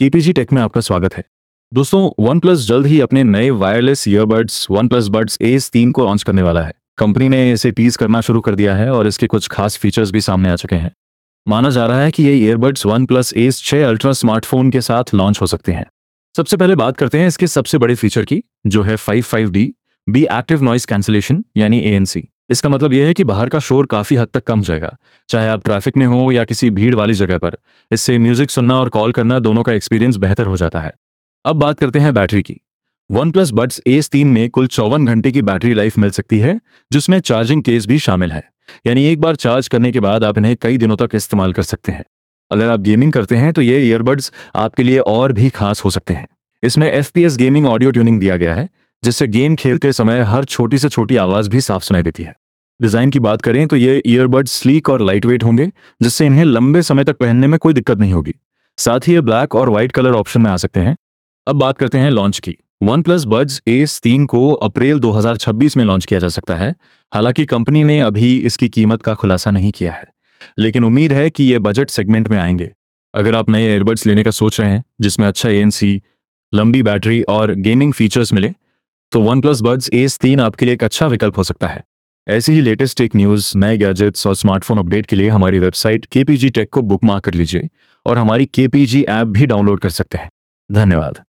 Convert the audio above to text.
KPG take में आपका स्वागत है। दोस्तों वन प्लस जल्द ही अपने नए wireless earbuds OnePlus buds S तीन को लॉन्च करने वाला है। कंपनी ने इसे टीज करना शुरू कर दिया है और इसके कुछ खास फीचर्स भी सामने आ चुके हैं। माना जा रहा है कि ये ईयरबड्स वन प्लस एस छह अल्ट्रा स्मार्टफ़ोन के साथ लॉन्च हो सकते हैं। सबसे पहले बात करते हैं इसके सबसे बड़े फीचर की, जो है five five D B active noise cancellation यानी ए इसका मतलब यह है कि बाहर का शोर काफ़ी हद तक कम जाएगा, चाहे आप ट्रैफ़िक में हो या किसी भीड़ वाली जगह पर। इससे म्यूज़िक सुनना और कॉल करना दोनों का एक्सपीरियंस बेहतर हो जाता है। अब बात करते हैं बैटरी की। वन प्लस बड्स एस तीन में कुल चौवन घंटे की बैटरी लाइफ मिल सकती है, जिसमें चार्जिंग केस भी शामिल है। यानी एक बार चार्ज करने के बाद आप इन्हें कई दिनों तक इस्तेमाल कर सकते हैं। अगर आप गेमिंग करते हैं तो ये ईयरबड्स आपके लिए और भी खास हो सकते हैं। इसमें एफ़ गेमिंग ऑडियो ट्यूनिंग दिया गया है जिससे गेम खेलते समय हर छोटी से छोटी आवाज़ भी साफ़ सुनाई देती है। डिज़ाइन की बात करें तो ये ईयरबड्स स्लीक और लाइट वेट होंगे, जिससे इन्हें लंबे समय तक पहनने में कोई दिक्कत नहीं होगी। साथ ही ये ब्लैक और व्हाइट कलर ऑप्शन में आ सकते हैं। अब बात करते हैं लॉन्च की। वन प्लस बड्स एस तीन को अप्रैल 2026 में लॉन्च किया जा सकता है। हालाँकि कंपनी ने अभी इसकी कीमत का खुलासा नहीं किया है। लेकिन उम्मीद है कि ये बजट सेगमेंट में आएँगे। अगर आप नए एयरबड्स लेने का सोच रहे हैं, जिसमें अच्छा एएनसी लंबी बैटरी और गेमिंग फीचर्स मिले तो वन प्लस बर्ड्स एस तीन आपके लिए एक अच्छा विकल्प हो सकता है। ऐसी ही लेटेस्ट टेक न्यूज़ नए गैजेट्स और स्मार्टफ़ोन अपडेट के लिए हमारी वेबसाइट के टेक को बुक कर लीजिए और हमारी केपीजी ऐप भी डाउनलोड कर सकते हैं। धन्यवाद।